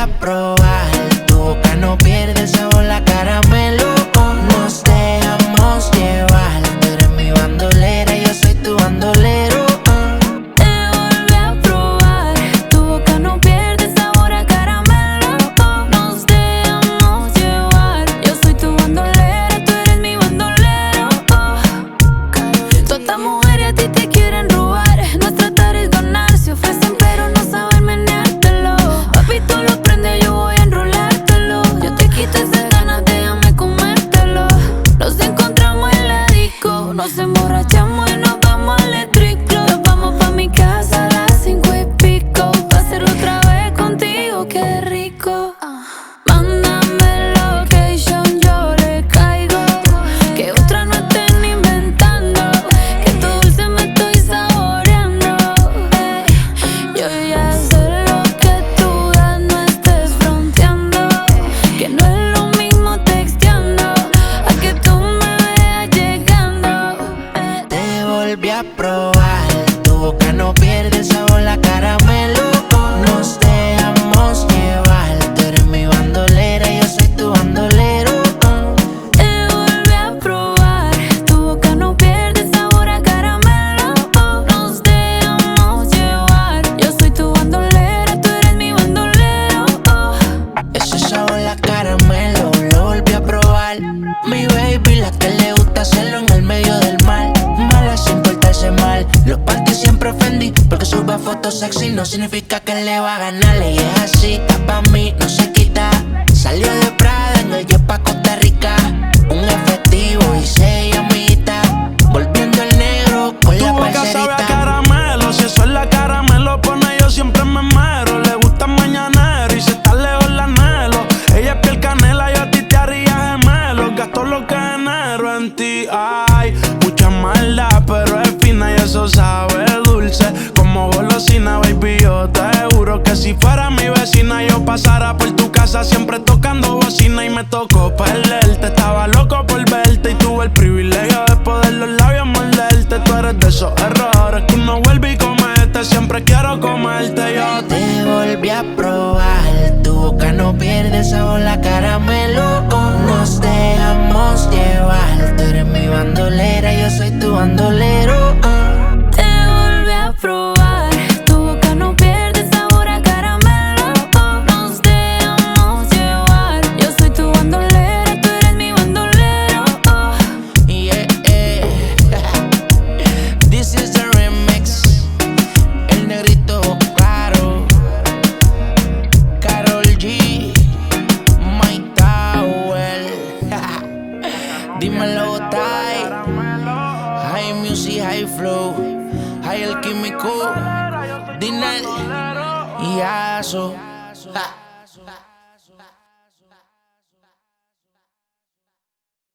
a volví a probar. Tu boca no Fotos sexy no significa que le va a ganar. Y es así, está pa' mí, no se quita. Salió de Prada en el jet pa' Costa Rica. Un efectivo y seis llamitas. Volviendo el negro con Tu la boca sabe a caramelo. Si eso es la caramelo pone, yo siempre me mero. Le gusta mañanero y si está lejos la anhelo. Ella es piel canela, yo a ti te haría gemelo. Gasto lo que genero en ti. Ay, mucha maldad, pero es fina y eso sabe. Como golosina, baby, yo te juro que si fuera mi vecina, yo pasara por tu casa siempre tocando bocina y me tocó perderte. Estaba loco por verte y tuve el privilegio de poder los labios morderte. Tú eres de esos errores que uno vuelve y comete. Siempre quiero comerte yo. Te volví a probar. Tu boca no pierde sabor, la caramelo. Nos dejamos llevar. Tú eres mi Dímelo, Tai. High music, high flow. High el químico. Dinal. Y Aso. Ja.